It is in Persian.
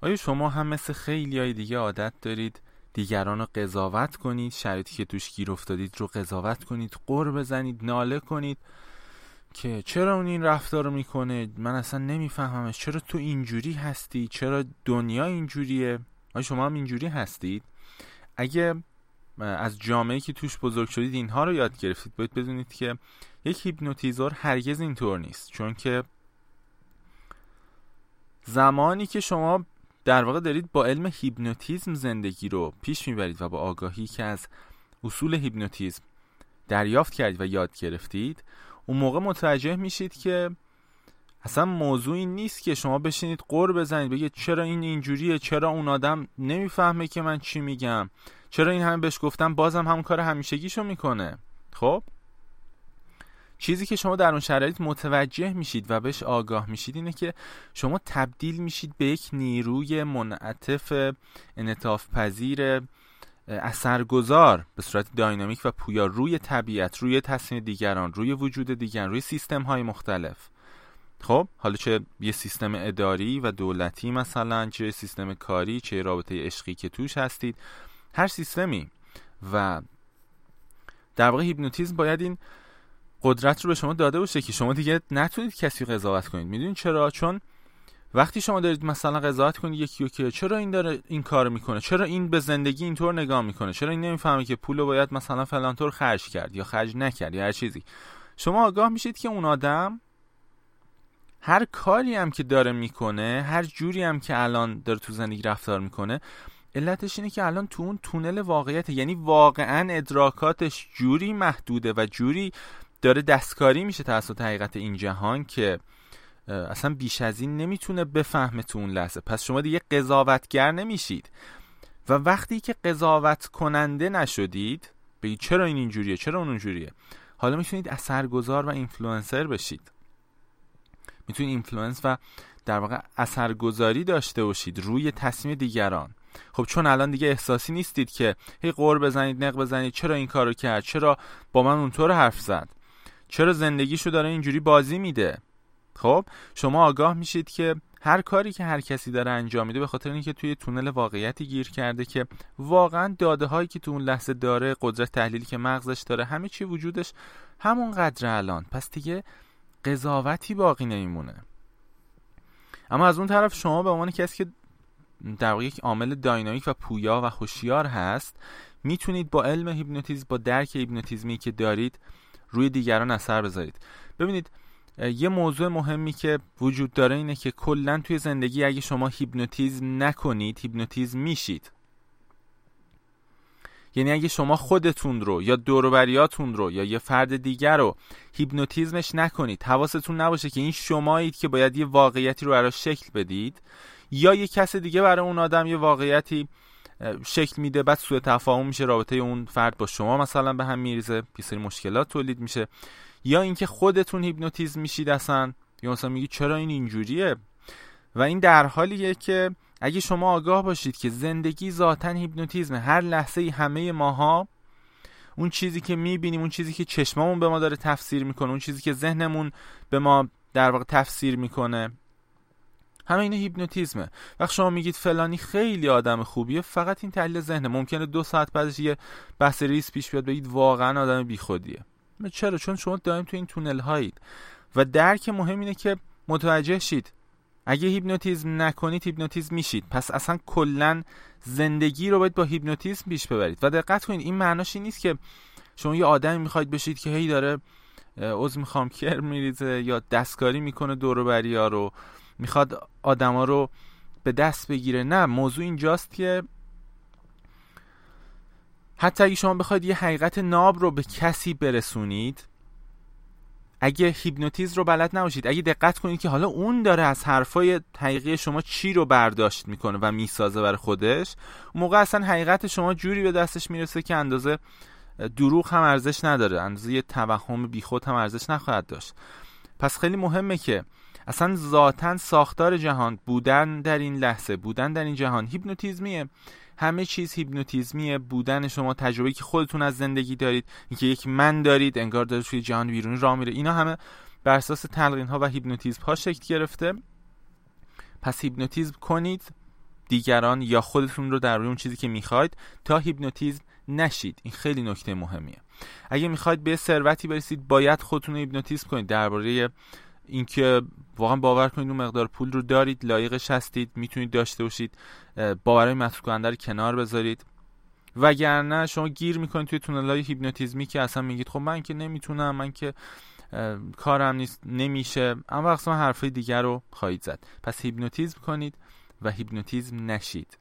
آیا شما هم مثل خیلی های دیگه عادت دارید دیگران رو قضاوت کنید شرایطی که توش گیر افتادید رو قضاوت کنید قر بزنید ناله کنید؟ که چرا اون این رفتار رو می‌کنه؟ من اصلا نمیفهممش. چرا تو اینجوری هستی؟ چرا دنیا اینجوریه؟ آیا شما هم اینجوری هستید؟ اگه از جامعه که توش بزرگ شدید اینها رو یاد گرفتید باید بدونید که یک هیپنوتیزور هرگز اینطور نیست. چون که زمانی که شما در واقع دارید با علم هیپنوتیزم زندگی رو پیش می‌برید و با آگاهی که از اصول هیپنوتیزم دریافت کردید و یاد گرفتید اون موقع متوجه میشید که اصلا موضوعی نیست که شما بشینید قر بزنید بگید چرا این اینجوریه چرا اون آدم نمی‌فهمه که من چی میگم چرا این همه بهش گفتم بازم همون کار همیشگیشو می‌کنه. خب؟ چیزی که شما در اون شرایط متوجه میشید و بهش آگاه میشید اینه که شما تبدیل میشید به یک نیروی منعطف انطاف پذیر اثرگذار به صورت داینامیک و پویا روی طبیعت روی تصمیم دیگران روی وجود دیگران روی سیستم های مختلف. خب حالا چه یه سیستم اداری و دولتی مثلا چه سیستم کاری چه رابطه عشقی که توش هستید. هر سیستمی. و در واقع هیپنوتیزم باید این قدرت رو به شما داده باشه که شما دیگه نتونید کسی قضاوت کنید. می‌دونید چرا؟ چون وقتی شما دارید مثلا قضاوت کنید یکی که چرا این داره این کار می‌کنه؟ چرا این به زندگی اینطور نگاه می‌کنه؟ چرا این نمی‌فهمه که پول باید مثلا فلان طور خرج کرد یا خرج نکرد یا هر چیزی؟ شما آگاه میشید که اون آدم هر کاری هم که داره می‌کنه هر جوری هم که الان داره تو زندگی رفتار می‌کنه علتش اینه که الان تو اون تونل واقعیت یعنی واقعا ادراکاتش جوری محدوده و جوری داره دستکاری میشه توسط حقیقت این جهان که اصلا بیش از این نمی‌تونه بفهمه تو اون لحظه. پس شما دیگه قضاوتگر نمیشید. و وقتی که قضاوت کننده نشدید بگید چرا این اینجوریه؟ چرا اون اونجوریه؟ حالا می‌تونید اثرگذار و اینفلوئنسر بشید. می‌تونید influence و در واقع اثرگذاری داشته باشید روی تصمیم دیگران. خب چون الان دیگه احساسی نیستید که هی قور بزنید نق بزنید چرا این کارو کرد؟ چرا با من اونطور حرف زد؟ چرا زندگیشو داره اینجوری بازی میده؟ خب شما آگاه میشید که هر کاری که هر کسی داره انجام میده به خاطر اینکه توی تونل واقعیتی گیر کرده که واقعا داده هایی که تو اون لحظه داره قدرت تحلیلی که مغزش داره همه چی وجودش همون قدر الان. پس دیگه قضاوتی باقی نمیمونه. اما از اون طرف شما به عنوان کسی که در واقع یک عامل dynamic و پویا و هوشیار هست می‌تونید با علم هیپنوتیزم با درک هیپنوتیزمی که دارید روی دیگران اثر بذارید. ببینید یه موضوع مهمی که وجود داره اینه که کلا توی زندگی اگه شما هیپنوتیزم نکنید هیپنوتیزم میشید. یعنی اگه شما خودتون رو یا دوروبریاتون رو یا یه فرد دیگر رو هیپنوتیزمش نکنید حواستون نباشه که این شمایید که باید یه واقعیتی رو براش شکل بدید یا یه کس دیگه برای اون آدم یه واقعیتی شکل میده بعد سوء تفاهم میشه رابطه اون فرد با شما مثلا به هم میریزه یه سری مشکلات تولید میشه. یا اینکه خودتون هیپنوتیزم میشید اصلا یا مثلا میگی چرا این اینجوریه؟ و این در حالیه که اگه شما آگاه باشید که زندگی ذاتا هیپنوتیزم هر لحظه ای همه ماها اون چیزی که می‌بینیم اون چیزی که چشممون به ما داره تفسیر می‌کنه اون چیزی که ذهنمون به ما در واقع تفسیر می‌کنه همه این هیپنوتیزمه. وقت شما میگید فلانی خیلی آدم خوبیه فقط این تحلیل ذهن ممکنه دو ساعت بعدش یه بحث ریز پیش بیاد بگید واقعا آدم بیخودیه. چرا؟ چون شما دائم تو این تونل هایید و درک مهم اینه که متوجه شید. اگه هیپنوتیزم نکنید هیپنوتیزم میشید. پس اصلا کلا زندگی رو باید با هیپنوتیزم پیش ببرید. و دقت کنید این معناش این نیست که شما یه آدمی می‌خواید بشید که هی داره عذر می‌خوام کرم میریزه یا دستکاری می‌کنه دور ها رو می‌خواد آدما رو به دست بگیره. نه موضوع اینجاست که حتی اگه شما بخواید یه حقیقت ناب رو به کسی برسونید اگه هیپنوتیزم رو بلد نباشید اگه دقت کنید که حالا اون داره از حرفای حقیقی شما چی رو برداشت می‌کنه و می‌سازه بر خودش اون موقع اصلا حقیقت شما جوری به دستش می‌رسه که اندازه دروغ هم ارزش نداره اندازه یه توهم بیخود هم ارزش نخواهد داشت. پس خیلی مهمه که اصلا ذاتا ساختار جهان بودن در این لحظه بودن در این جهان هیپنوتیزمیه. همه چیز هیپنوتیزمیه. بودن شما تجربه که خودتون از زندگی دارید اینکه یک من دارید انگار داره توی جهان بیرونی راه میره. اینا همه بر اساس تلقین ها و هیپنوتیزم ها شکل گرفته. پس هیپنوتیزم کنید دیگران یا خودتون رو در اون چیزی که می‌خواید تا هیپنوتیزم نشید. این خیلی نکته مهمیه. اگه می‌خواید به ثروتی برسید باید خودتون رو هیپنوتیزم کنید. درباره اینکه واقعا باور کنید اون مقدار پول رو دارید لایقش هستید می‌تونید داشته باشید باورهای محدود کننده رو کنار بذارید. وگرنه شما گیر می‌کنید توی تونل های هیپنوتیزمی که اصلا میگید خب من که نمی‌تونم من که کارم نیست نمیشه. اما وقتا حرفای دیگر رو خواهید زد. پس هیپنوتیزم کنید و هیپنوتیزم نشید.